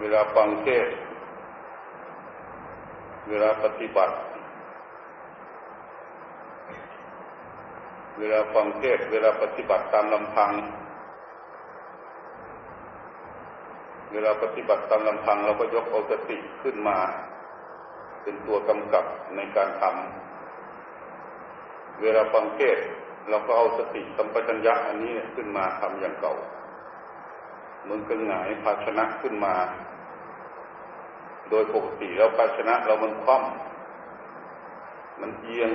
เวลาฟังเทศ เวลาปฏิบัติ เวลาฟังเทศ เวลาปฏิบัติตามลำพัง เวลาปฏิบัติตามลำพังเราก็ยกเอาสติขึ้นมา เป็นตัวกำกับในการทำเวลาฟังเทศเราก็เอาสติสัมปชัญญะอันนี้ขึ้นมาทำอย่างเก่า เหมือนกันหงายภาชนะขึ้นมา โดยปกติแล้วภาชนะเรามันคว่ำมันเอียง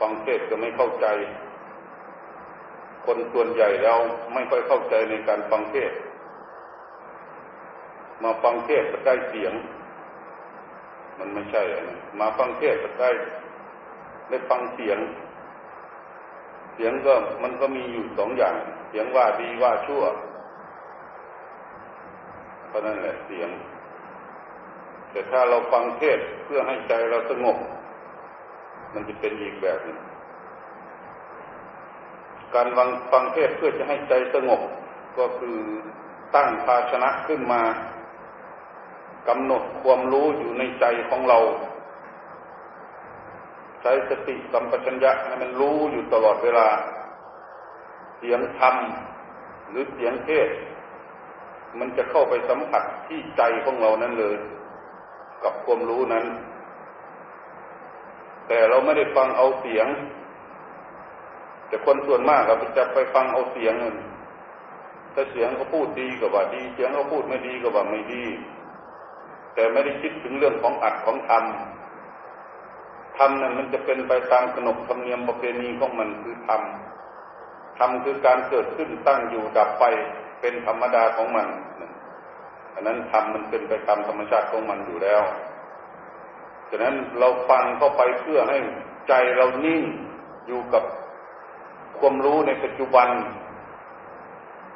ฟังเทศก็ไม่เข้าใจ คนส่วนใหญ่เราไม่ค่อยเข้าใจในการฟังเทศ มาฟังเทศจะได้เสียง มันไม่ใช่อะมาฟังเทศจะได้ได้ฟังเสียง เสียงก็มันก็มีอยู่สองอย่าง เสียงว่าดีว่าชั่วเพราะนั่นแหละเสียง แต่ถ้าเราฟังเทศเพื่อให้ใจเราสงบ มันจะเป็นอีกแบบหนึ่งการฟังฟังเทศเพื่อจะให้ใจสงบ ก็คือตั้งภาชนะขึ้นมากำหนดความรู้อยู่ในใจของเรา ใช้สติสัมปชัญญะให้มันรู้อยู่ตลอดเวลา เสียงธรรมหรือเสียงเทศ มันจะเข้าไปสัมผัสที่ใจของเรานั้นเลย กับความรู้นั้น แต่เราไม่ได้ฟังเอาเสียง แต่คนส่วนมากเราจะไปฟังเอาเสียงถ้าเสียงเขาพูดดีก็ว่าดี เสียงเขาพูดไม่ดีก็ว่าไม่ดี แต่ไม่ได้คิดถึงเรื่องของอัดของธร ธรรมนั้นมันจะเป็นไปตามขนบธรรมเนียมประเพณีของมันคือธรรมธรรมคือการเกิดขึ้นตั้งอยู่ดับไปเป็นธรรมดาของมันอันนั้นธรรมมันเป็นไปตามธรรมชาติของมันอยู่แล้วฉะนั้นเราฟังเข้าไปเพื่อให้ใจเรานิ่งอยู่กับความรู้ในปัจจุบัน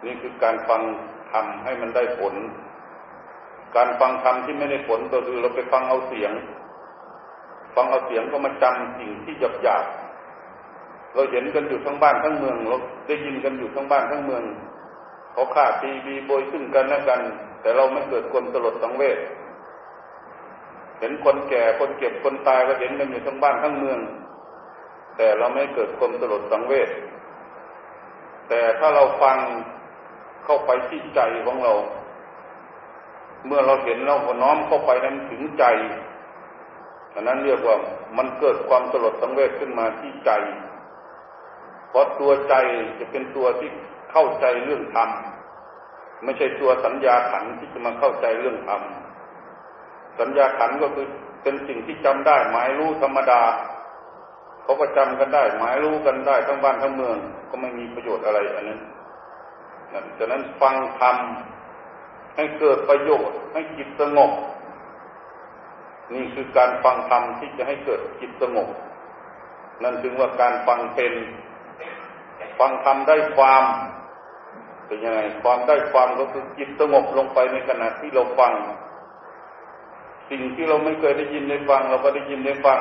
นี่คือการฟังธรรมให้มันได้ผล การฟังธรรมที่ไม่ได้ผลก็คือเราไปฟังเอาเสียง ฟังเอาเสียงก็มาจำสิ่งที่หยาบหยาบเราเห็นกันอยู่ทั้งบ้านทั้งเมืองเราได้ยินกันอยู่ทั้งบ้านทั้งเมืองเขาฆ่าตีบีโบยซึ่งกันและกัน แต่เราไม่เกิดความสลดสังเวชเห็นคนแก่คนเก็บคนตายก็เห็นกันอยู่ทั้งบ้านทั้งเมือง แต่เราไม่เกิดความสลดสังเวชแต่ถ้าเราฟังเข้าไปที่ใจของเรา เมื่อเราเห็นเราก็น้อมเข้าไปนั้นถึงใจ อันนั้นเรียกว่ามันเกิดความสลดสังเวชขึ้นมาที่ใจ เพราะตัวใจจะเป็นตัวที่เข้าใจเรื่องธรรมไม่ใช่ตัวสัญญาขันที่จะมาเข้าใจเรื่องธรรมสัญญาขันก็คือเป็นสิ่งที่จำได้หมายรู้ธรรมดาเขาก็จำกันได้ หมายรู้กันได้ทั้งบ้านทั้งเมือง ก็ไม่มีประโยชน์อะไรอันนั้นดังนั้นฟังธรรมให้เกิดประโยชน์ให้จิตสงบ นี่คือการฟังธรรมที่จะให้เกิดจิตสงบ นั่นถึงว่าการฟังเป็น ฟังธรรมได้ความเป็นยังไงความได้ความก็คือจิตสงบลงไปในขณะที่เราฟัง สิ่งที่เราไม่เคยได้ยินได้ฟัง เราก็ได้ยินได้ฟัง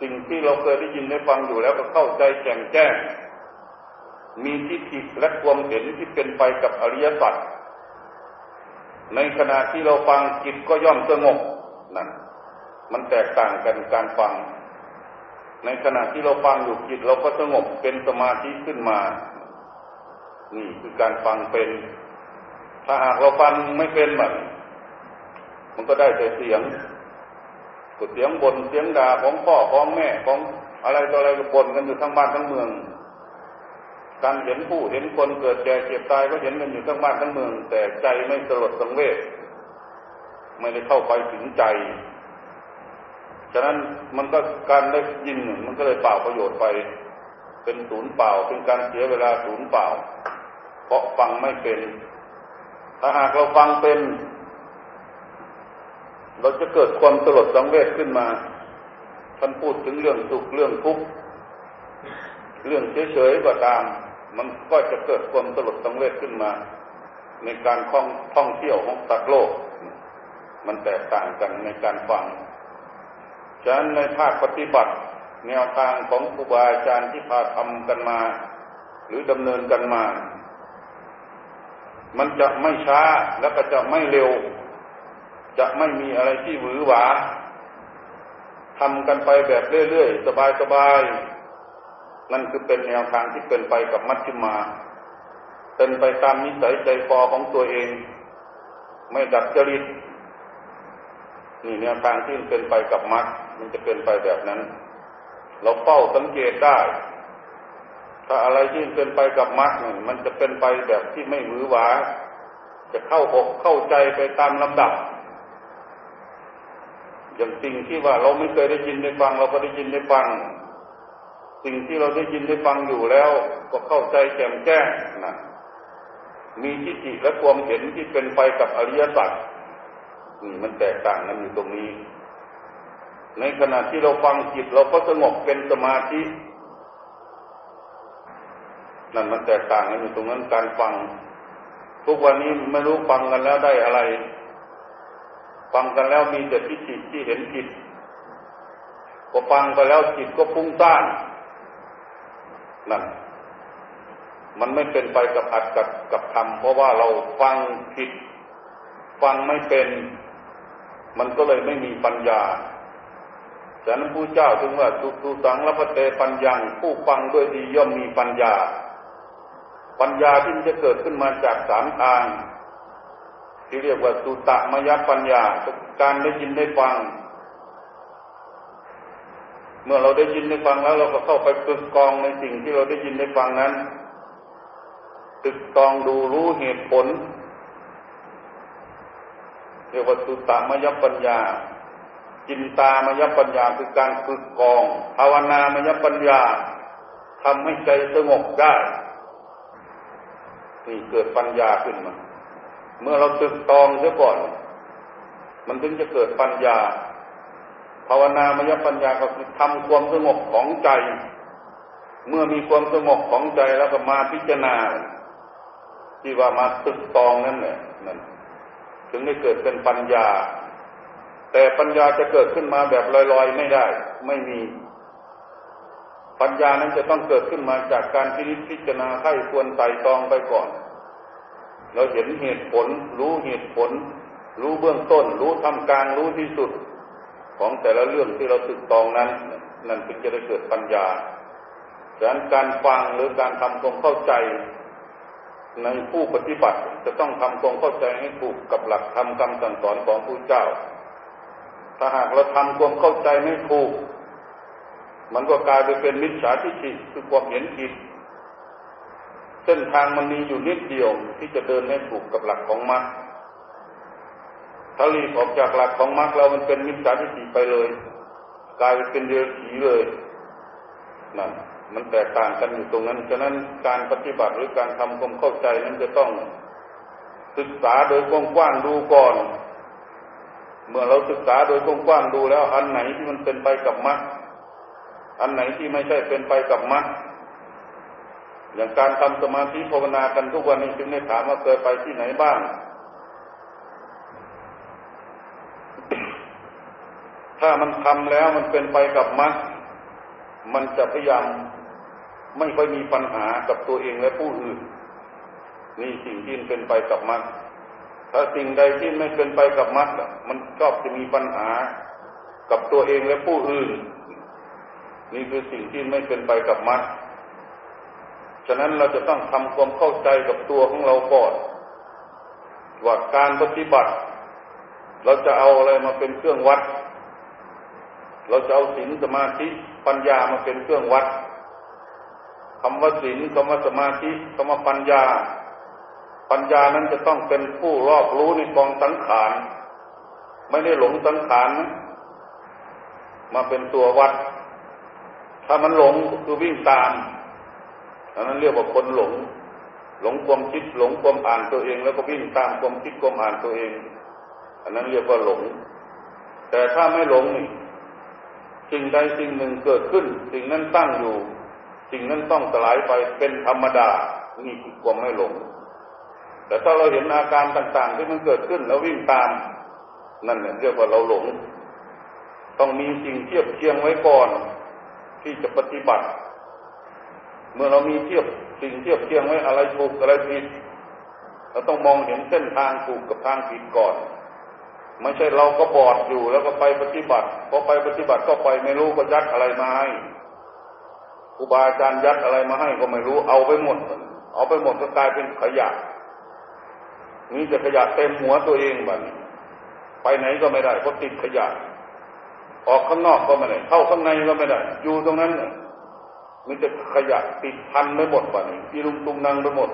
สิ่งที่เราเคยได้ยินได้ฟังอยู่แล้วก็เข้าใจแจ่มแจ้ง มีทิฏฐิและความเห็นที่เป็นไปกับอริยสัจในขณะที่เราฟังจิตก็ย่อมสงบ นั่นมันแตกต่างกันการฟัง ในขณะที่เราฟังอยู่จิตเราก็สงบเป็นสมาธิขึ้นมา นี่คือการฟังเป็น ถ้าหากเราฟังไม่เป็นแบบมันก็ได้แต่เสียงกดเสียงบนเสียงด่าของพ่อของแม่ของอะไรต่ออะไรก็บ่นกันอยู่ทั้งบ้านทั้งเมือง การเห็นผู้เห็นคนเกิดแก่เจ็บตายก็เห็นกันอยู่ทั้งบ้านทั้งเมือง แต่ใจไม่สลดสังเวช ไม่ได้เข้าไปถึงใจ ฉะนั้นมันก็การได้ยินมันก็เลยเปล่าประโยชน์ไป เป็นศูนย์เปล่า เป็นการเสียเวลาศูนย์เปล่า เพราะฟังไม่เป็น ถ้าหากเราฟังเป็น เราจะเกิดความสลดสังเวชขึ้นมา ท่านพูดถึงเรื่องสุขเรื่องทุกข์เรื่องเฉยๆก็ตาม มันก็จะเกิดความสลดสังเวชขึ้นมา ในการท่องเที่ยวของสัตว์โลก มันแตกต่างกันในการฟัง ฉะนั้นในภาคปฏิบัติ แนวทางของครูบาอาจารย์ที่พาทำกันมา หรือดำเนินกันมา มันจะไม่ช้าแล้วก็จะไม่เร็ว จะไม่มีอะไรที่หวือหวาทำกันไปแบบเรื่อยๆ สบายๆ นั่นคือเป็นแนวทางที่เป็นไปกับมัชฌิมา เป็นไปตามนิสัยใจคอของตัวเอง ไม่ดัดจริต นี่แนวทางที่เป็นไปกับมัชมันจะเป็นไปแบบนั้น เราเฝ้าสังเกตได้ ถ้าอะไรที่เป็นไปกับมัชเนี่ยมันจะเป็นไปแบบที่ไม่หวือหวา จะเข้าอกเข้าใจไปตามลำดับ อย่างสิ่งที่ว่าเราไม่เคยได้ยินได้ฟัง เราก็ได้ยินได้ฟัง สิ่งที่เราได้ยินได้ฟังอยู่แล้ว ก็เข้าใจแจ่มแจ้งนะมีทิฏฐิและความเห็นที่เป็นไปกับอริยสัจ มันแตกต่างกันอยู่ตรงนี้ ในขณะที่เราฟังจิตเราก็สงบเป็นสมาธินั่นมันแตกต่างกันอยู่ตรงนั้นการฟัง ทุกวันนี้ไม่รู้ฟังกันแล้วได้อะไร ฟังกันแล้วมีแต่ทิฏฐิที่เห็นผิดพอฟังไปแล้วจิตก็ฟุ้งซ่านนั่นมันไม่เป็นไปกับอัดกับกับทำเพราะว่าเราฟังผิด ฟังไม่เป็น มันก็เลยไม่มีปัญญาฉะนั้นผู้เจ้าถึงว่าสุตุสังละพเตปัญญังผู้ฟังด้วยดีย่อมมีปัญญา ปัญญาที่จะเกิดขึ้นมาจากสามทาง ที่เรียกว่าสุตะมยปัญญาการได้ยินได้ฟัง เมื่อเราได้ยินได้ฟังแล้ว เราก็เข้าไปตึกกองในสิ่งที่เราได้ยินได้ฟังนั้น ตึกกองดูรู้เหตุผล เรียกว่าสุตมยปัญญา จินตามยปัญญาคือการฝึกกองภาวนามยปัญญาทำให้ใจสงบได้นี่เกิดปัญญาขึ้นมา เมื่อเราตึกตองเสียก่อน มันถึงจะเกิดปัญญา ภาวนามยปัญญาก็คือทำความสงบของใจ เมื่อมีความสงบของใจแล้วก็มาพิจารณาที่ว่ามาตึกตองนั่นแหละนั่น ถึงได้เกิดเป็นปัญญา แต่ปัญญาจะเกิดขึ้นมาแบบลอยๆไม่ได้ ไม่มี ปัญญานั้นจะต้องเกิดขึ้นมาจากการพิจิตพิจารณาให้ควรไต่ตองไปก่อน เราเห็นเหตุผล รู้เหตุผล รู้เบื้องต้น รู้ทำกลางรู้ที่สุด ของแต่ละเรื่องที่เราตึกตองนั้น นั่นจึงจะได้เกิดปัญญาดังนั้นการฟังหรือการทำความเข้าใจ ในผู้ปฏิบัติจะต้องทำความเข้าใจให้ถูกกับหลักธรรมคำสั่งสอนของผู้เจ้า ถ้าหากเราทำความเข้าใจไม่ถูก มันก็กลายไปเป็นมิจฉาทิฏฐิคือความเห็นผิดเส้นทางมันมีอยู่นิดเดียวที่จะเดินให้ถูกกับหลักของมรรคถ้าลีบออกจากหลักของมรรคเรามันเป็นมิจฉาทิฏฐิไปเลย กลายเป็นเดือผีเลยนั่น มันแตกต่างกันอยู่ตรงนั้น ฉะนั้นการปฏิบัติหรือการทำความเข้าใจนั้นจะต้องศึกษาโดยกว้างๆดูก่อน เมื่อเราศึกษาโดยกว้างๆดูแล้ว อันไหนที่มันเป็นไปกับมรรคอันไหนที่ไม่ใช่เป็นไปกับมรรคอย่างการทำสมาธิภาวนากันทุกวันนี้จึงได้ถามว่าเคยไปที่ไหนบ้าง ถ้ามันทำแล้วมันเป็นไปกับมรรคมันจะพยายาม ไม่ค่อยมีปัญหากับตัวเองและผู้อื่น นี่สิ่งที่เป็นไปกับมรรคถ้าสิ่งใดที่ไม่เป็นไปกับมรรคมันก็จะมีปัญหากับตัวเองและผู้อื่น นี่คือสิ่งที่ไม่เป็นไปกับมรรคฉะนั้นเราจะต้องทำความเข้าใจกับตัวของเราก่อนว่าการปฏิบัติ เราจะเอาอะไรมาเป็นเครื่องวัด เราจะเอาศีลสมาธิปัญญามาเป็นเครื่องวัด คำว่าศีลคำว่าสมาธิคำว่าปัญญา ปัญญานั้นจะต้องเป็นผู้รอบรู้ในกองสังขาร ไม่ได้หลงสังขารมาเป็นตัววัด ถ้ามันหลงก็คือวิ่งตามอันนั้นเรียกว่าคนหลง หลงความคิดหลงความอ่านตัวเอง แล้วก็วิ่งตามความคิดความอ่านตัวเอง อันนั้นเรียกว่าหลง แต่ถ้าไม่หลงนี่สิ่งใดสิ่งหนึ่งเกิดขึ้น สิ่งนั้นตั้งอยู่ สิ่งนั้นต้องสลายไปเป็นธรรมดา นี่คือความไม่หลง แต่ถ้าเราเห็นอาการต่างๆ ที่มันเกิดขึ้นแล้ววิ่งตาม นั่นเรียกว่าเราหลง ต้องมีสิ่งเทียบเคียงไว้ก่อน ที่จะปฏิบัติ เมื่อเรามีเทียบสิ่งเทียบเทียงไว้อะไรถูกอะไรผิดเราต้องมองเห็นเส้นทางถูกกับทางผิดก่อนไม่ใช่เราก็บอดอยู่แล้วก็ไปปฏิบัติพอไปปฏิบัติก็ไปไม่รู้ก็ยัดอะไรมาให้ รูบาอาจารย์ยัดอะไรมาให้ก็ไม่รู้เอาไปหมด เอาไปหมดก็กลายเป็นขยะนี่จะขยะเต็มหัวตัวเองบัดไปไหนก็ไม่ได้เพราะติดขยะ ออกข้างนอกก็ไม่ได้เข้าข้างในก็ไม่ได้ อยู่ตรงนั้นมันจะขยะติดพันไปหมดบัดนี้อีลุงตุงนังไปหมด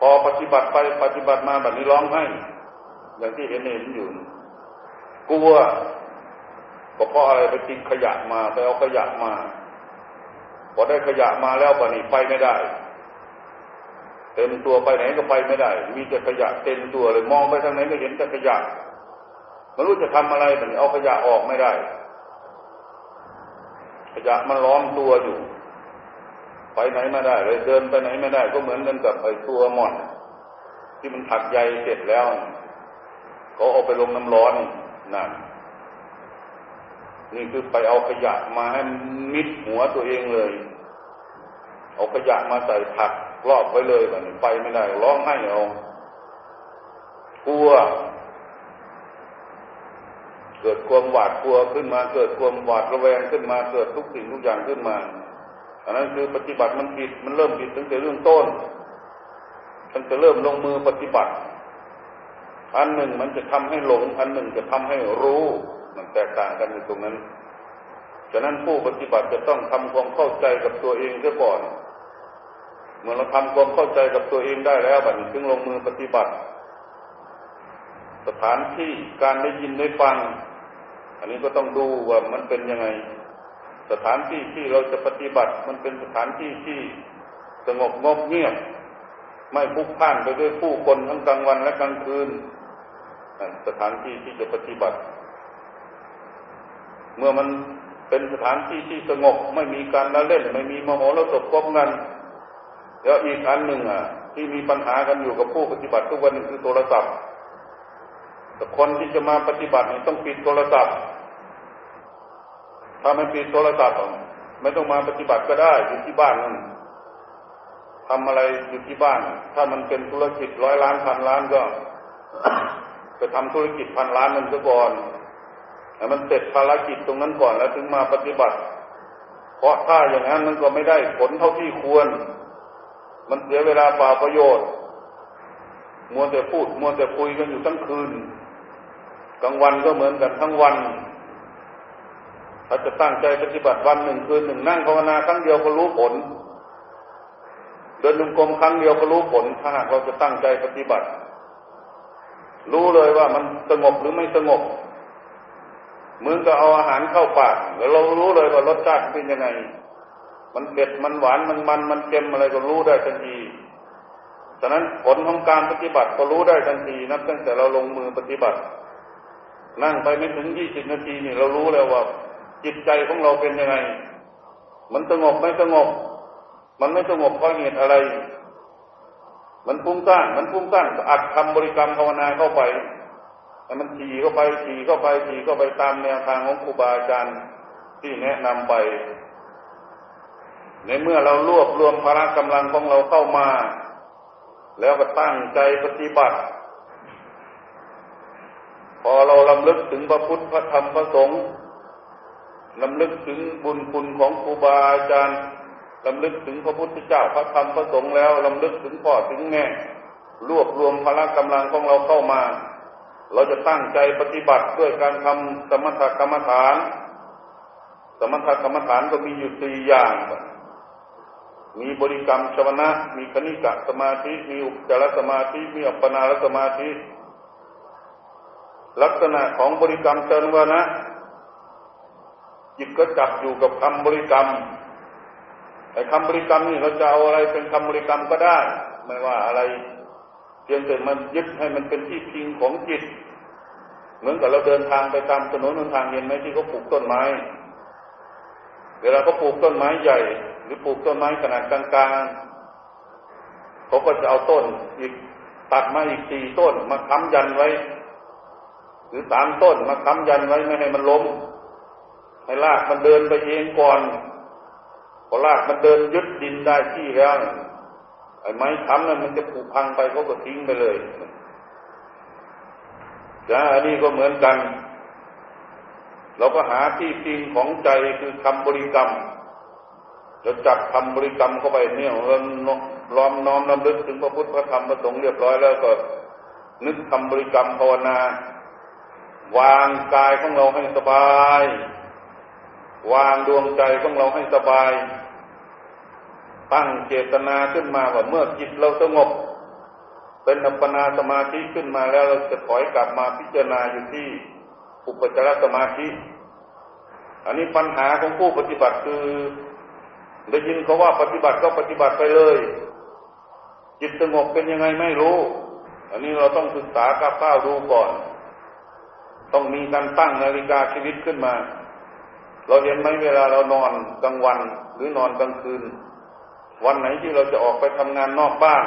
พอปฏิบัติไปปฏิบัติมาแบบนี้ร้องให้อย่างที่เห็นเห็นอยู่กลัวก็เพราะอะไรไปติดขยะมาไปเอาขยะมา พอได้ขยะมาแล้วบัดนี้ไปไม่ได้ เต็มตัวไปไหนก็ไปไม่ได้ มีแต่ขยะเต็มตัวเลยมองไปทางไหนก็เห็นแต่ขยะไม่รู้จะทำอะไรแต่เอาขยะออกไม่ได้ ขยะมันล้อมตัวอยู่ ไปไหนไม่ได้เลยเดินไปไหนไม่ได้ ก็เหมือนกันกับไอ้ตัวหมอน ที่มันถักใยเสร็จแล้วก็เอาไปลงน้ำร้อนนั่นนี่คือไปเอาขยะมาให้มิดหัวตัวเองเลย เอาขยะมาใส่ผักรอบไว้เลยแบบนี้ไปไม่ได้ร้องไห้เอากลัว เกิดความหวาดกลัวขึ้นมา เกิดความหวาดระแวงขึ้นมา เกิดทุกสิ่งทุกอย่างขึ้นมาอันนั้นคือปฏิบัติมันผิดมันเริ่มผิดตั้งแต่เรื่องต้นมันจะเริ่มลงมือปฏิบัติ อันหนึ่งมันจะทำให้หลง อันหนึ่งจะทำให้รู้มันแตกต่างกันในตรงนั้น ฉะนั้นผู้ปฏิบัติจะต้องทำความเข้าใจกับตัวเองเสียก่อน มื่อเราทำความเข้าใจกับตัวเองได้แล้วบัดนี้ถึงลงมือปฏิบัติ สถานที่การได้ยินได้ฟัง อันนี้ก็ต้องดูว่ามันเป็นยังไง สถานที่ที่เราจะปฏิบัติ มันเป็นสถานที่ที่สงบงบเงียบ ไม่พุกพ่านไปด้วยผู้คนทั้งกลางวันและกลางคืนสถานที่ที่จะปฏิบัติ เมื่อมันเป็นสถานที่ที่สงบไม่มีการละเล่น ไม่มีมโหรสพกบกัน แล้วอีกอันหนึ่งอะ ที่มีปัญหากันอยู่กับผู้ปฏิบัติทุกวันคือโทรศัพท์แต่คนที่จะมาปฏิบัติต้องปิดโทรศัพท์ถ้าไม่ปิดโทรศัพท์ไม่ต้องมาปฏิบัติก็ได้อยู่ที่บ้านนั่นทำอะไรอยู่ที่บ้าน ถ้ามันเป็นธุรกิจร้อยล้านพันล้านก็ไปทำธุรกิจพันล้านนั่นซะก่อนให้มันเสร็จภารกิจตรงนั้นก่อนแล้วถึงมาปฏิบัติ เพราะถ้าอย่างนั้นมันก็ไม่ได้ผลเท่าที่ควร มันเสียเวลาเปล่าประโยชน์มัวแต่พูดมัวแต่คุยกันอยู่ทั้งคืนกลางวันก็เหมือนกันทั้งวันถ้าจะตั้งใจปฏิบัติวันหนึ่งคืนหนึ่งนั่งภาวนาครั้งเดียวก็รู้ผล เดินลุงกรมครั้งเดียวก็รู้ผล ถ้าหากเราจะตั้งใจปฏิบัติ รู้เลยว่ามันสงบหรือไม่สงบเหมือนกับเอาอาหารเข้าปากแล้วเรารู้เลยว่ารสชาติเป็นยังไง มันเผ็ดมันหวานมันมัน มันเค็มอะไรก็รู้ได้ทันทีฉะนั้นผลของการปฏิบัติก็รู้ได้ทันทีนับตั้งแต่เราลงมือปฏิบัติ นั่งไปไม่ถึงยี่สิบนาทีนี่เรารู้แล้วว่า จิตใจของเราเป็นยังไง มันสงบไม่สงบ มันไม่สงบเพราะเหตุอะไร มันฟุ้งซ่านมันฟุ้งซ่านอัดคำบริกรรมภาวนาเข้าไปให้มันทีเข้าไปทีเข้าไปทีเข้าไปตามแนวทางของครูบาอาจารย์ที่แนะนำไป ในเมื่อเรารวบรวมพละกำลังของเราเข้ามา แล้วก็ตั้งใจปฏิบัติ พอเราลำลึกถึงพระพุทธพระธรรมพระสงฆ์ลำลึกถึงบุญคุณของครูบาอาจารย์ลำลึกถึงพระพุทธเจ้าพระธรรมพระสงฆ์แล้วลำลึกถึงพ่อถึงแม่รวบรวมพละกำลังของเราเข้ามา เราจะตั้งใจปฏิบัติด้วยการทำสมถกรรมฐาน สมถกรรมฐานก็มีอยู่สี่อย่าง มีบริกรรมชวนะ มีคณิกะสมาธิ มีอุปจารสมาธิ มีอัปปนาสมาธิ ลักษณะของบริกรรมเชิญวนะ จิตก็จับอยู่กับคำบริกรรมไอ้คำบริกรรมนี่เราจะเอาอะไรเป็นคำบริกรรมก็ได้ ไม่ว่าอะไรเพียงแต่มันยึดให้มันเป็นที่พิงของจิต เหมือนกับเราเดินทางไปตามถนนนทางเห็นไหมที่เขาปลูกต้นไม้ เวลาเขาปลูกต้นไม้ใหญ่ หรือปลูกต้นไม้ขนาดกลางๆเขาก็จะเอาต้นอีกตัดมาอีกสี่ต้นมาค้ำยันไว้ หรือสามต้นมาค้ำยันไว้ไม่ให้มันล้มให้รากมันเดินไปเองก่อนพอรากมันเดินยึดดินได้ที่แล้วไอ้ไม้ค้ำนั้นมันจะผูกพังไปเขาก็ทิ้งไปเลยนะอันนี้ก็เหมือนกัน เราก็หาที่พิงของใจคือคำบริกรรม เราจับคำบริกรรมเข้าไปเนี่ยเราล้อมน้อมนำลึกถึงพระพุทธพระธรรมพระสงฆ์เรียบร้อยแล้วก็ นึกคำบริกรรมภาวนาวางกายของเราให้สบาย วางดวงใจของเราให้สบาย ตั้งเจตนาขึ้นมาว่าเมื่อจิตเราสงบ เป็นอัปปนาสมาธิขึ้นมาแล้วเราจะถอยกลับมาพิจารณาอยู่ที่อุปจารสมาธิ อันนี้ปัญหาของผู้ปฏิบัติคือ ได้ยินเขาว่าปฏิบัติก็ปฏิบัติไปเลย จิตสงบเป็นยังไงไม่รู้ อันนี้เราต้องศึกษาก้าวก้าวดูก่อน ต้องมีการตั้งนาฬิกาชีวิตขึ้นมา เราเห็นไหมเวลาเรานอนกลางวันหรือนอนกลางคืน วันไหนที่เราจะออกไปทำงานนอกบ้าน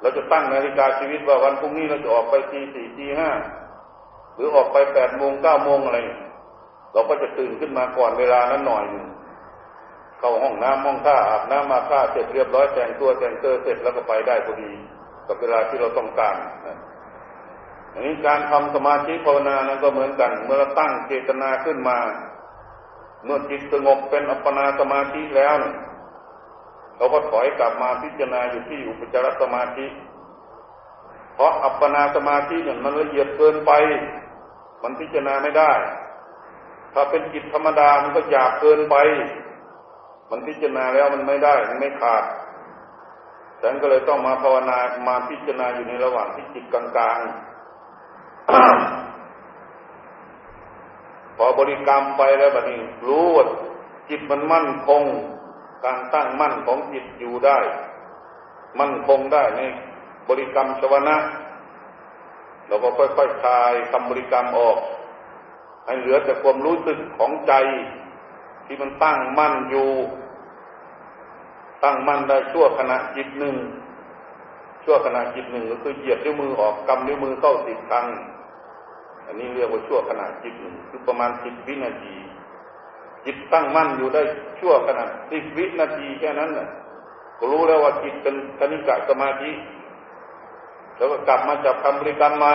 เราจะตั้งนาฬิกาชีวิตว่าวันพรุ่งนี้เราจะออกไปทีสี่ทีห้าหรือออกไปแปดโมงเก้าโมงอะไร เราก็จะตื่นขึ้นมาก่อนเวลานั้นหน่อยหนึ่ง เข้าห้องน้ำห้องท่าอาบน้ำมาท่าเสร็จเรียบร้อยแต่งตัวแต่งเตอเสร็จแล้วก็ไปได้พอดีกับเวลาที่เราต้องการอันนี้การทำสมาธิภาวนานั้นก็เหมือนกัน เมื่อเราตั้งเจตนาขึ้นมา เมื่อจิตสงบเป็นอัปปนาสมาธิแล้วเราก็ถอยกลับมาพิจารณาอยู่ที่อุปจารสมาธิ เพราะอัปปนาสมาธิเนี่ยมันละเอียดเกินไป มันพิจารณาไม่ได้ ถ้าเป็นจิตธรรมดามันก็หยาบเกินไป มันพิจารณาแล้วมันไม่ได้มันไม่ขาดฉันก็เลยต้องมาภาวนามาพิจารณาอยู่ในระหว่างที่จิตกลางๆพอบริกรรมไปแล้วบัดนี้รู้ว่าจิตมันมั่นคง การตั้งมั่นของจิตอยู่ได้ มั่นคงได้ในบริกรรมชวนะเราก็ค่อยๆคลายคำบริกรรมออก ให้เหลือแต่ความรู้สึกของใจที่มันตั้งมั่นอยู่ ตั้งมั่นได้ชั่วขณะจิตหนึ่ง ชั่วขณะจิตหนึ่งก็คือเหยียบนิ้วมือออกกำนิ้วมือเข้าสิบครั้ง อันนี้เรียกว่าชั่วขณะจิตหนึ่งคือประมาณสิบวินาที จิตตั้งมั่นอยู่ได้ชั่วขณะสิบวินาทีแค่นั้นน่ะก็รู้แล้วว่าจิตเป็นคณิกะสมาธิ แล้วก็กลับมาจับคำบริกรรมใหม่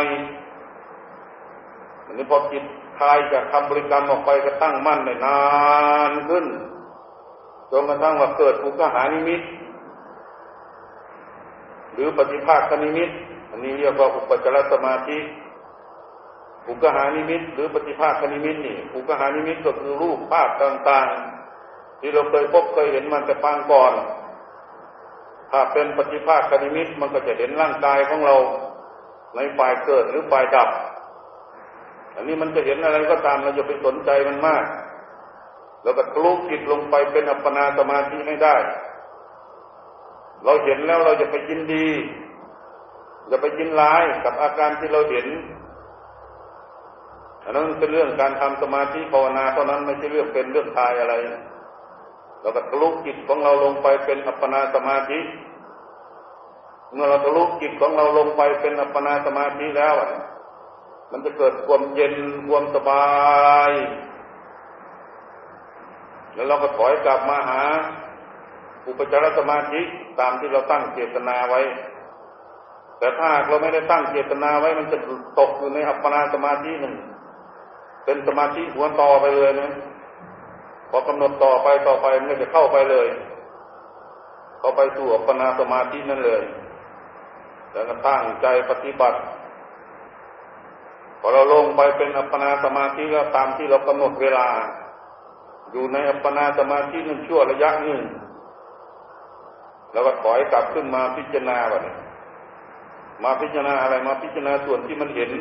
อันนี้พอจิตคลายจากคำบริกรรมออกไปก็ตั้งมั่นได้นานขึ้น จนกระทั่งว่าเกิดอุกหานิมิต หรือปฏิภาคนิมิต อันนี้เรียกว่าอุปจารสมาธิอุกหานิมิต หรือปฏิภาคนิมิตนี่อุกหานิมิตก็คือรูปภาพต่างๆ ที่เราเคยพบเคยเห็นมันแต่ปางก่อน ถ้าเป็นปฏิภาคนิมิตมันก็จะเห็นร่างกายของเราในฝ่ายเกิดหรือฝ่ายดับ อันนี้มันจะเห็นอะไรก็ตามเราจะไปสนใจมันมาก แล้วก็ทะลุจิตลงไปเป็นอัปปนาสมาธิให้ได้ เราเห็นแล้วเราจะไปยินดีจะไปยินร้ายกับอาการที่เราเห็นอันนั้นเป็นเรื่องการทำสมาธิภาวนาเท่านั้นไม่ใช่เรื่องเป็นเรื่องทายอะไร เราก็ทะลุจิตของเราลงไปเป็นอัปปนาสมาธิ เมื่อเราทะลุจิตของเราลงไปเป็นอัปปนาสมาธิแล้ว มันจะเกิดความเย็นความสบาย แล้วเราก็ถอยกลับมาหา อุปจารสมาธิตามที่เราตั้งเจตนาไว้ แต่ถ้าเราไม่ได้ตั้งเจตนาไว้มันจะตกอยู่ในอัปปนาสมาธิหนึ่งเป็นสมาธิหัวต่อไปเลยนะพอกำหนดต่อไปต่อไปมันก็จะเข้าไปเลยเข้าไปสู่อัปปนาสมาธินั่นเลย แล้วก็ตั้งใจปฏิบัติพอเราลงไปเป็นอัปปนาสมาธิแล้วตามที่เรากำหนดเวลา อยู่ในอัปปนาสมาธินั่นชั่วระยะหนึ่งแล้วก็ถอยกลับขึ้นมาพิจารณาแบบนี้มาพิจารณาอะไรมาพิจารณาส่วนที่มันเห็น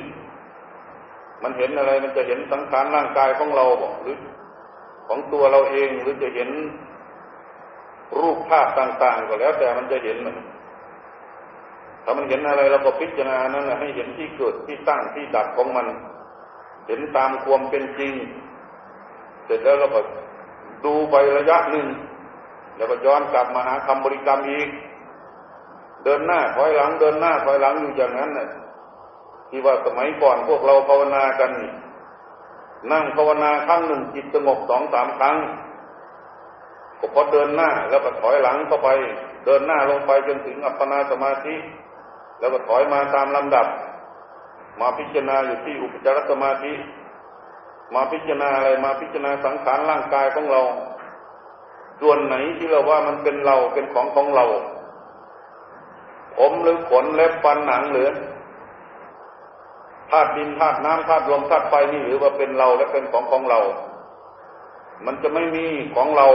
มันเห็นอะไรมันจะเห็นสังขารร่างกายของเราบอกหรือของตัวเราเองหรือจะเห็นรูปภาพต่าง ๆ ก็แล้ว แต่มันจะเห็นมันถ้ามันเห็นอะไรเราก็พิจารณานั้นให้เห็นที่เกิดที่ตั้งที่ดับของมัน เห็นตามความเป็นจริง ร็จแล้วเราก็ดูไประยะหนึ่ง แล้วก็ย้อนกลับมาหาคำบริกรรมอีก เดินหน้าถอยหลัง เดินหน้าถอยหลังอยู่อย่างนั้นน่ะที่ว่าสมัยก่อนพวกเราภาวนากันนั่งภาวนาครั้งหนึ่งจิตสงบสองสามครั้งก็พอเดินหน้าแล้วก็ถอยหลังเข้าไป เดินหน้าลงไปจนถึงอัปปนาสมาธิ แล้วก็ถอยมาตามลำดับ มาพิจารณาอยู่ที่อุปจารสมาธิ มาพิจารณาอะไรมาพิจารณาสังขารร่างกายของเรา ส่วนไหนที่เราว่ามันเป็นเราเป็นของของเรา ผมหรือขนเล็บฟันหนังหรือธาตุดินธาตุน้ำธาตุลมธาตุไฟนี่หรือว่าเป็นเราและเป็นของของเรา มันจะไม่มีของเรา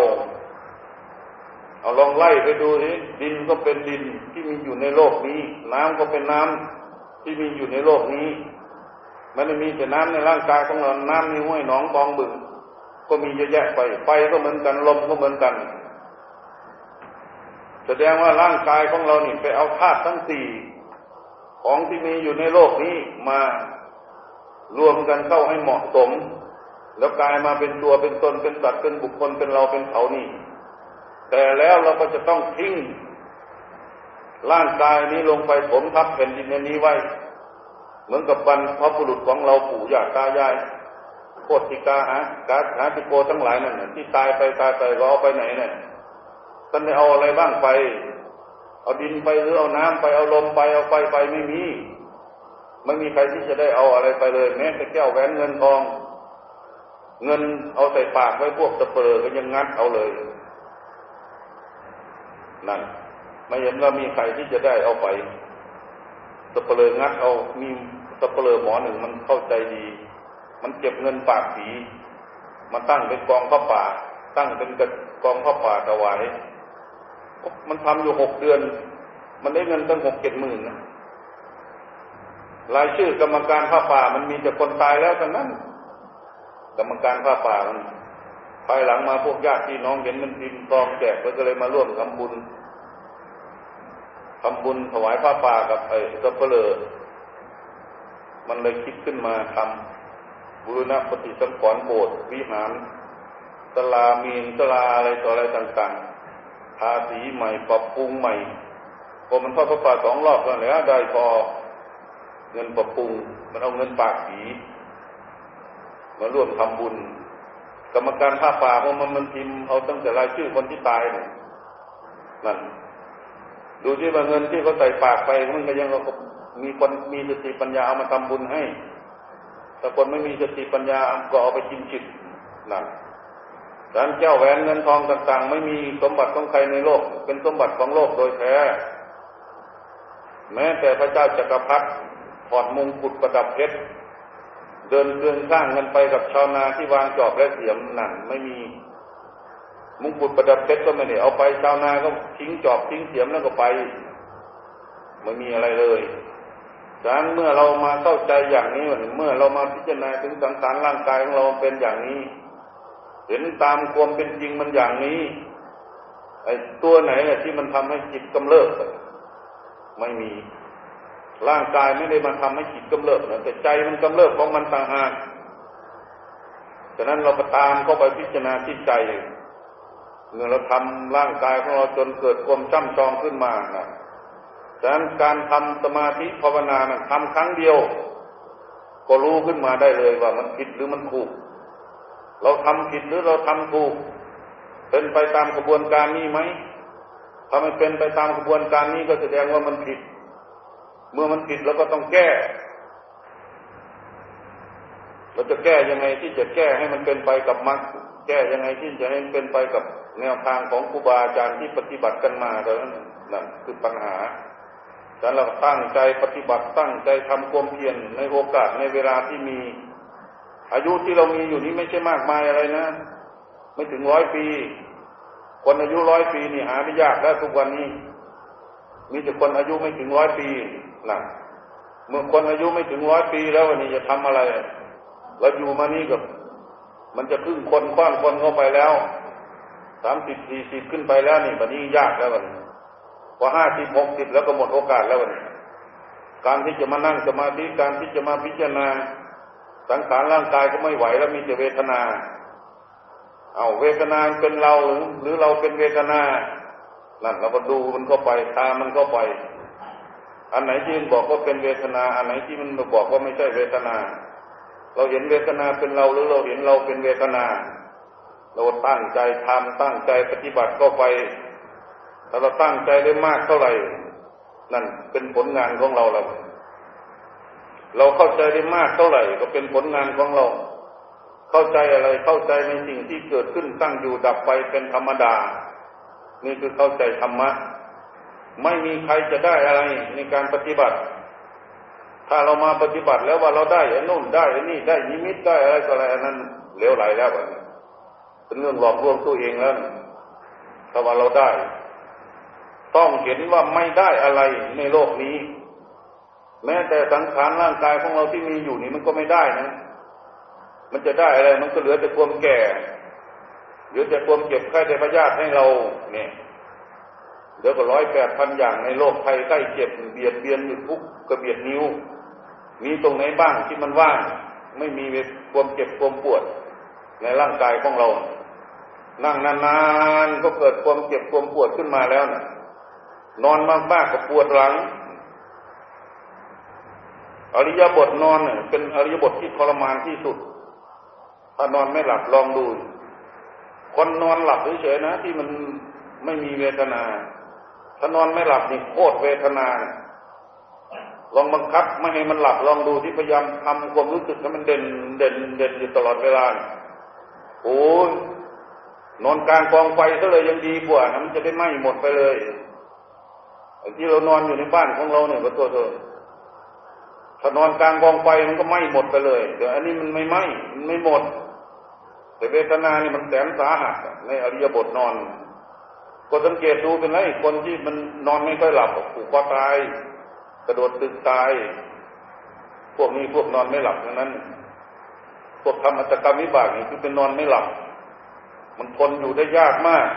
เอาลองไล่ไปดูสิดินก็เป็นดินที่มีอยู่ในโลกนี้ น้ำก็เป็นน้ำที่มีอยู่ในโลกนี้ มันไม่มีแต่น้ำในร่างกายของเราน้ำในห้วยหนองบองบึง ก็มีเยอะแยะไปไฟก็เหมือนกันลมก็เหมือนกัน แสดงว่าร่างกายของเรานี่ไปเอาธาตุทั้งสี่ของที่มีอยู่ในโลกนี้มารวมกันเข้าให้เหมาะสม แล้วกลายมาเป็นตัวเป็นตนเป็นสัตว์เป็นบุคคลเป็นเราเป็นเขานี่ แต่แล้วเราก็จะต้องทิ้งร่างกายนี้ลงไปผมทับแผ่นดินนี้ไว้ เหมือนกับบรรพบุรุษของเราปู่ย่าตายายโคติกาหากาหาติโกทั้งหลายนั่นที่ตายไปตายไปก็เอาไปไหนเนี่ยท่านได้เอาอะไรบ้างไป เอาดินไปหรือเอาน้ำไปเอาลมไปเอาไฟไปไม่มีไม่มีใครที่จะได้เอาอะไรไปเลย แม้แต่แก้วแหวนเงินทอง เงินเอาใส่ปากไว้พวกตะเปรอก็ยังงัดเอาเลย นั่นไม่เห็นว่ามีใครที่จะได้เอาไปตะเปรองัดเอามี ตะเปรอหมอหนึ่งมันเข้าใจดี มันเก็บเงินปากผีมาตั้งเป็นกองพระป่า ตั้งเป็นกองพระป่าถวายมันทำอยู่หกเดือน มันได้เงินตั้งหกเจ็ดหมื่นนะรายชื่อกรรมการผ้าป่า มันมีแต่คนตายแล้วทั้งนั้น กรรมการผ้าป่ามันภายหลังมาพวกญาติพี่น้องเห็นมันพิมพ์ตองแจกก็เลยมาร่วมทำบุญทำบุญถวายผ้าป่ากับไอ้สัพเลอ มันเลยคิดขึ้นมาทำบุรณะปฏิสังขรณ์โบสถ์วิหารตลามีนตลาอะไรต่ออะไรต่างๆทาสีใหม่ปรับปรุงใหม่พอมันทอดพระป่าสองรอบแล้วแล้วได้พอเงินปรับปรุง มันเอาเงินปากผีมาร่วมทำบุญ กรรมการผ้าป่าเพราะมันมันพิมพ์เอาตั้งแต่รายชื่อคนที่ตายเนี่ยนั่นดูที่ว่าเงินที่เขาใส่ปากไปมันก็ยัง มีคนมีสติปัญญาเอามาทำบุญให้ แต่คนไม่มีสติปัญญาก็เอาไปกินจิตนั่นการเจ้าแหวนเงินทองต่าง ๆ ไม่มีสมบัติของใครในโลก เป็นสมบัติของโลกโดยแท้ แม้แต่พระเจ้าจักรพรรดิถอดมงกุฎประดับเพชรเดินเกลื่อนข้างกันไปกับชาวนาที่วางจอบและเสียมนั่นไม่มีมงกุฎประดับเพชรก็ไม่ได้เอาไปชาวนาก็ทิ้งจอบทิ้งเสียมแล้วก็ไปไม่มีอะไรเลย ดังนั้นเมื่อเรามาเข้าใจอย่างนี้เมื่อเรามาพิจารณาถึงสังขารร่างกายของเราเป็นอย่างนี้ เห็นตามความเป็นจริงมันอย่างนี้ไอ้ตัวไหนเนี่ยที่มันทำให้จิตกำเริบไม่มีร่างกายไม่ได้มาทำให้จิตกำเริบนะแต่ใจมันกำเริบของมันต่างหากฉะนั้นเราก็ตามเข้าไปพิจารณาที่ใจเมื่อเราทำร่างกายของเราจนเกิดความจ้ำจองขึ้นมานะ ฉะนั้นการทำสมาธิภาวนานะทำครั้งเดียว ก็รู้ขึ้นมาได้เลยว่ามันผิดหรือมันถูก เราทำผิดหรือเราทำถูก เป็นไปตามกระบวนการนี้ไหมถ้าไม่เป็นไปตามกระบวนการนี้ก็แสดงว่ามันผิด เมื่อมันผิดเราก็ต้องแก้ เราจะแก้ยังไงที่จะแก้ให้มันเป็นไปกับมรรคแก้ยังไงที่จะให้มันเป็นไปกับแนวทางของครูบาอาจารย์ที่ปฏิบัติกันมาเท่านั้นนั่นคือปัญหา ฉันเราตั้งใจปฏิบัติตั้งใจทำความเพียรในโอกาสในเวลาที่มี อายุที่เรามีอยู่นี้ไม่ใช่มากมายอะไรนะ ไม่ถึงร้อยปี คนอายุร้อยปีนี่หาไม่ยากแล้วทุกวันนี้ มีแต่คนอายุไม่ถึงร้อยปีนะเมื่อคนอายุไม่ถึงร้อยปีแล้ววันนี้จะทำอะไรเราอยู่มานี่กับมันจะครึ่งคนคว้างคนเข้าไปแล้วสามสิบสี่สิบขึ้นไปแล้วนี่วันนี้ยากแล้ววัน พอห้าสิบหกสิบแล้วก็หมดโอกาสแล้ววันการที่จะมานั่งสมาธิการที่จะมาพิจารณา สังขารร่างกายก็ไม่ไหวแล้วมีแต่เวทนา เอาเวทนาเป็นเราหรือหรือเราเป็นเวทนานั่นเราก็ดูมันเข้าไปตามมันเข้าไป อันไหนที่มันบอกว่าเป็นเวทนา อันไหนที่มันบอกว่าไม่ใช่เวทนา เราเห็นเวทนาเป็นเราหรือเราเห็นเราเป็นเวทนา เราตั้งใจทำตั้งใจปฏิบัติก็ไป ถ้าเราตั้งใจได้มากเท่าไหร่ นั่นเป็นผลงานของเราแล้วเราเข้าใจได้มากเท่าไหร่ ก็เป็นผลงานของเรา เข้าใจอะไรเข้าใจในสิ่งที่เกิดขึ้นตั้งอยู่ดับไปเป็นธรรมดา นี่คือเข้าใจธรรมะ ไม่มีใครจะได้อะไรในการปฏิบัติ ถ้าเรามาปฏิบัติแล้วว่าเราได้ไอ้นู่นได้ไอ้นี่ได้นิมิตได้อะไรก็อะไรนนั้นเหลวไหลแล้วเป็นเรื่องหลอกลวงตัวเองแล้วถ้าว่าเราได้ ต้องเห็นว่าไม่ได้อะไรในโลกนี้ แม้แต่สังขารร่างกายของเราที่มีอยู่นี่มันก็ไม่ได้นะ มันจะได้อะไร มันก็เหลือแต่ความแก่เหลือแต่ความเจ็บไข้ได้พยาธิให้เรา เนี่ยเดี๋ยวก็ร้อยแปดพันอย่างในโลกภัยใกล้เจ็บเบียดเบียนอยู่ทุกกระเบียดนิ้ว มีตรงไหนบ้างที่มันว่าง ไม่มีความเจ็บความปวด ในร่างกายของเรา นั่งนานๆก็เกิดความเจ็บความปวดขึ้นมาแล้วนะ นอนมากๆก็ปวดหลัง อริยบทนอนเนี่ยเป็นอริยบทที่ทรมานที่สุด ถ้านอนไม่หลับลองดู คนนอนหลับเฉยๆนะ ที่มันไม่มีเวทนา ถ้านอนไม่หลับนี่โคตรเวทนาลองบังคับไม่ให้มันหลับลองดูที่พยายามทำความรู้สึกให้มันเด่นเด่นเด่นอยู่ตลอดเวลาโอ้ยนอนกลางกองไฟก็เลยยังดีกว่านะมันจะได้ไหม้หมดไปเลย ที่เรานอนอยู่ในบ้านของเราเนี่ยก็ตัวเธอถ้านอนกลางกองไฟมันก็ไหม้หมดไปเลยเดี๋ยวอันนี้มันไม่ไหม้มันไม่หมด แต่เวทนานี่มันแสนสาหัสในอริยบทนอน ก็สังเกตดูเป็นไรคนที่มันนอนไม่ค่อยหลับผูกคอตาย กระโดดตึกตาย พวกนี้พวกนอนไม่หลับดังนั้น พวกทำอัตกรรมวิบากนี่คือเป็นนอนไม่หลับ มันทนอยู่ได้ยากมาก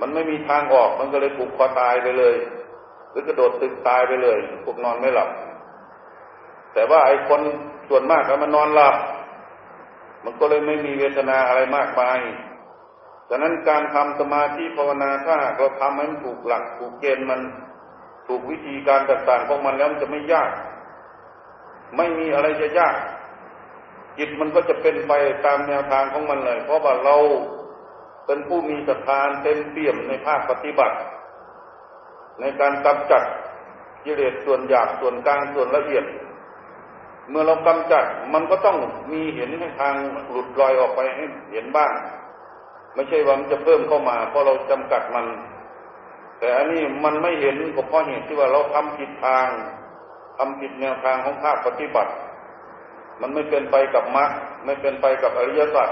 มันไม่มีทางออกมันก็เลยผูกคอตายไปเลย หรือกระโดดตึกตายไปเลย พวกนอนไม่หลับ แต่ว่าไอ้คนส่วนมากมันนอนหลับ มันก็เลยไม่มีเวทนาอะไรมากมายดังนั้นการทำสมาธิภาวนาถ้าเราทำให้มันถูกหลักถูกเกณฑ์มันถูกวิธีการต่างๆของมันแล้วมันจะไม่ยาก ไม่มีอะไรจะยาก จิตมันก็จะเป็นไปตามแนวทางของมันเลย เพราะว่าเรา เป็นผู้มีศรัทธาเต็มเปี่ยมในภาคปฏิบัติ ในการกำจัดกิเลสส่วนหยาบส่วนกลางส่วนละเอียด เมื่อเรากำจัดมันก็ต้องมีเห็นให้ทางหลุดลอยออกไปให้เห็นบ้าง ไม่ใช่ว่ามันจะเพิ่มเข้ามา เพราะเราจำกัดมัน แต่อันนี้มันไม่เห็นก็เพราะเหตุที่ว่าเราทำผิดทางทำผิดแนวทางของภาคปฏิบัติ มันไม่เป็นไปกับมรรคไม่เป็นไปกับอริยสัจ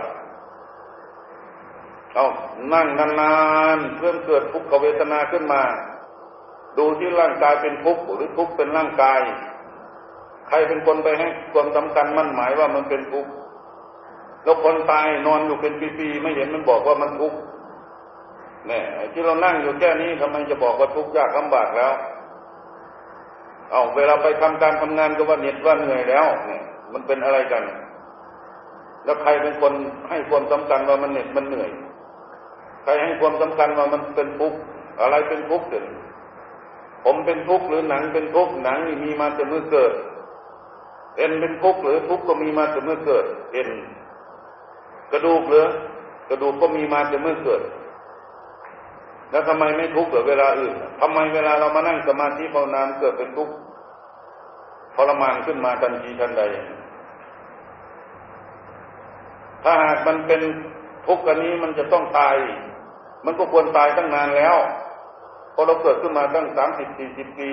เอานั่งนานๆเพื่อเกิดทุกขเวทนาขึ้นมา ดูที่ร่างกายเป็นทุกข์หรือทุกข์เป็นร่างกาย ใครเป็นคนไปให้ความสำคัญมั่นหมายว่ามันเป็นทุกข์แล้วคนตายนอนอยู่เป็นปีๆไม่เห็นมันบอกว่ามันทุกข์เนี่ยที่เรานั่งอยู่แค่นี้ทำไมจะบอกว่าทุกข์ยากลำบากแล้ว เอาเวลาไปทำการทำงานก็ว่าเหน็ดว่าเหนื่อยแล้ว เนี่ย มันเป็นอะไรกัน แล้วใครเป็นคนให้ความสำคัญว่ามันเหน็ดมันเหนื่อย ครให้ความสำคัญว่ามันเป็นทุกข์อะไรเป็นทุกข์เด่นผมเป็นทุกข์หรือหนังเป็นทุกข์หนังมีมาแต่เมื่อเกิด เอ็นเป็นทุกข์หรือทุกข์ก็มีมาแต่เมื่อเกิด เอ็น กระดูกหรือกระดูกก็มีมาแต่เมื่อเกิด แล้วทำไมไม่ทุกข์เวลาอื่นทำไมเวลาเรามานั่งสมาธิภาวนาเกิดเป็นทุกข์ทรมานขึ้นมาทันทีทันใด ถ้าหากมันเป็นทุกข์อันนี้มันจะต้องตาย มันก็ควรตายตั้งนานแล้วพอเราเกิดขึ้นมาตั้งสามสิบสี่สิบปี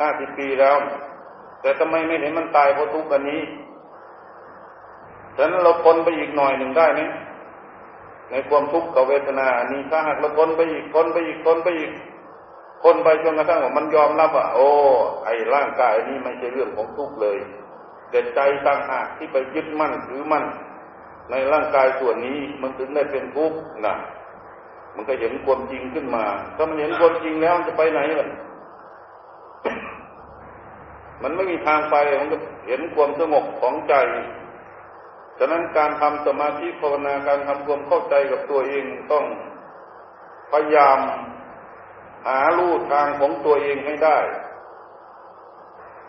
ห้าสิบปีแล้ว แต่ทำไมไม่เห็นมันตายเพราะทุกข์อันนี้ฉะนั้นเราทนไปอีกหน่อยหนึ่งได้ไหมในความทุกข์กับเวทนาอันนี้ถ้าหากเราทนไปอีกทนไปอีกทนไปอีกทนไปจนกระทั่งว่ามันยอมรับว่า โอ้ ไอ้ร่างกายนี้ไม่ใช่เรื่องของทุกข์เลยแต่ใจต่างหากที่ไปยึดมั่นถือมั่นในร่างกายส่วนนี้มันถึงได้เป็นทุกข์นะ มันก็เห็นความจริงขึ้นมา ถ้ามันเห็นความจริงแล้วมันจะไปไหนล่ะมันไม่มีทางไปมันก็เห็นความสงบของใจ ฉะนั้นการทำสมาธิภาวนาการทำความเข้าใจกับตัวเองต้องพยายามหาลู่ทางของตัวเองให้ได้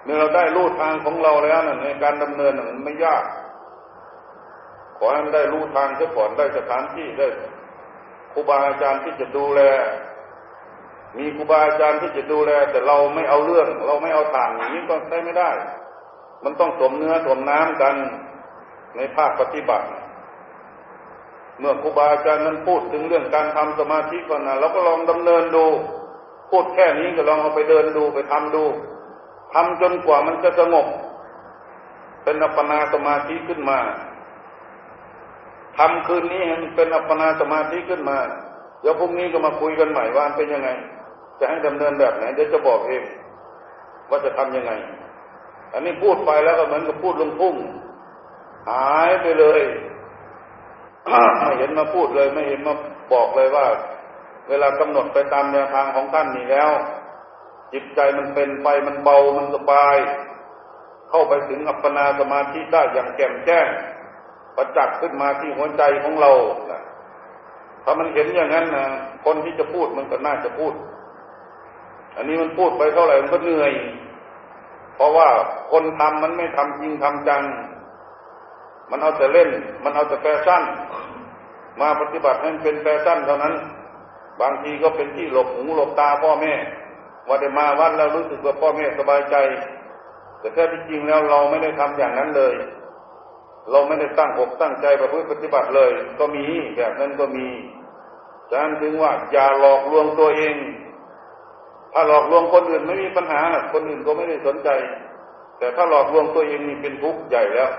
เมื่อเราได้ลู่ทางของเราแล้วนะในการดำเนินมันไม่ยากคอให้มันได้รู้ทางเสียก่อนได้สถานที่ได้ ครูบาอาจารย์ที่จะดูแล มีครูบาอาจารย์ที่จะดูแล แต่เราไม่เอาเรื่อง เราไม่เอาทางอย่างนี้ก็ใช้ไม่ได้ มันต้องสมเนื้อสมน้ำกันในภาคปฏิบัติ เมื่อครูบาอาจารย์นั้นพูดถึงเรื่องการทำสมาธิก่อนนะเราก็ลองดำเนินดู พูดแค่นี้ก็ลองเอาไปเดินดูไปทำดูทำจนกว่ามันจะสงบเป็นอัปปนาสมาธิขึ้นมา ทำคืนนี้ให้มันเป็นอัปปนาสมาธิขึ้นมาเดี๋ยวพรุ่งนี้ก็มาคุยกันใหม่ว่าเป็นยังไง จะให้ดำเนินแบบไหนเดี๋ยวจะบอกเองว่าจะทํำยังไง อันนี้พูดไปแล้วก็เหมือนกับพูดลงพุ่งหายไปเลยไม่เห็นมาพูดเลย ไม่เห็นมาบอกเลยว่า เวลากำหนดไปตามแนวทางของท่านนี่แล้ว จิตใจมันเป็นไปมันเบามันสบาย เข้าไปถึงอัปปนาสมาธิได้อย่างแจ่มแจ้ง ประจักษ์ขึ้นมาที่หัวใจของเราถ้ามันเห็นอย่างนั้นนะคนที่จะพูดมันก็น่าจะพูด อันนี้มันพูดไปเท่าไหร่มันก็เหนื่อย เพราะว่าคนทำมันไม่ทำจริงทำจัง มันเอาแต่เล่น มันเอาแต่แฟชั่น มาปฏิบัติให้มันเป็นแฟชั่นเท่านั้น บางทีก็เป็นที่หลบหูหลบตาพ่อแม่ ว่าได้มาวัดแล้วรู้สึกว่าพ่อแม่สบายใจ แต่แท้ที่จริงแล้วเราไม่ได้ทำอย่างนั้นเลย เราไม่ได้ตั้งอกตั้งใจประพฤติปฏิบัติเลย ก็มีแบบนั้นก็มีดังนั้นถึงว่าอย่าหลอกลวงตัวเอง ถ้าหลอกลวงคนอื่นไม่มีปัญหา คนอื่นก็ไม่ได้สนใจ แต่ถ้าหลอกลวงตัวเองนี่เป็นทุกข์ใหญ่แล้ว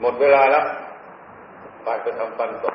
หมดเวลาแล้วไปไปทำฟันต่อ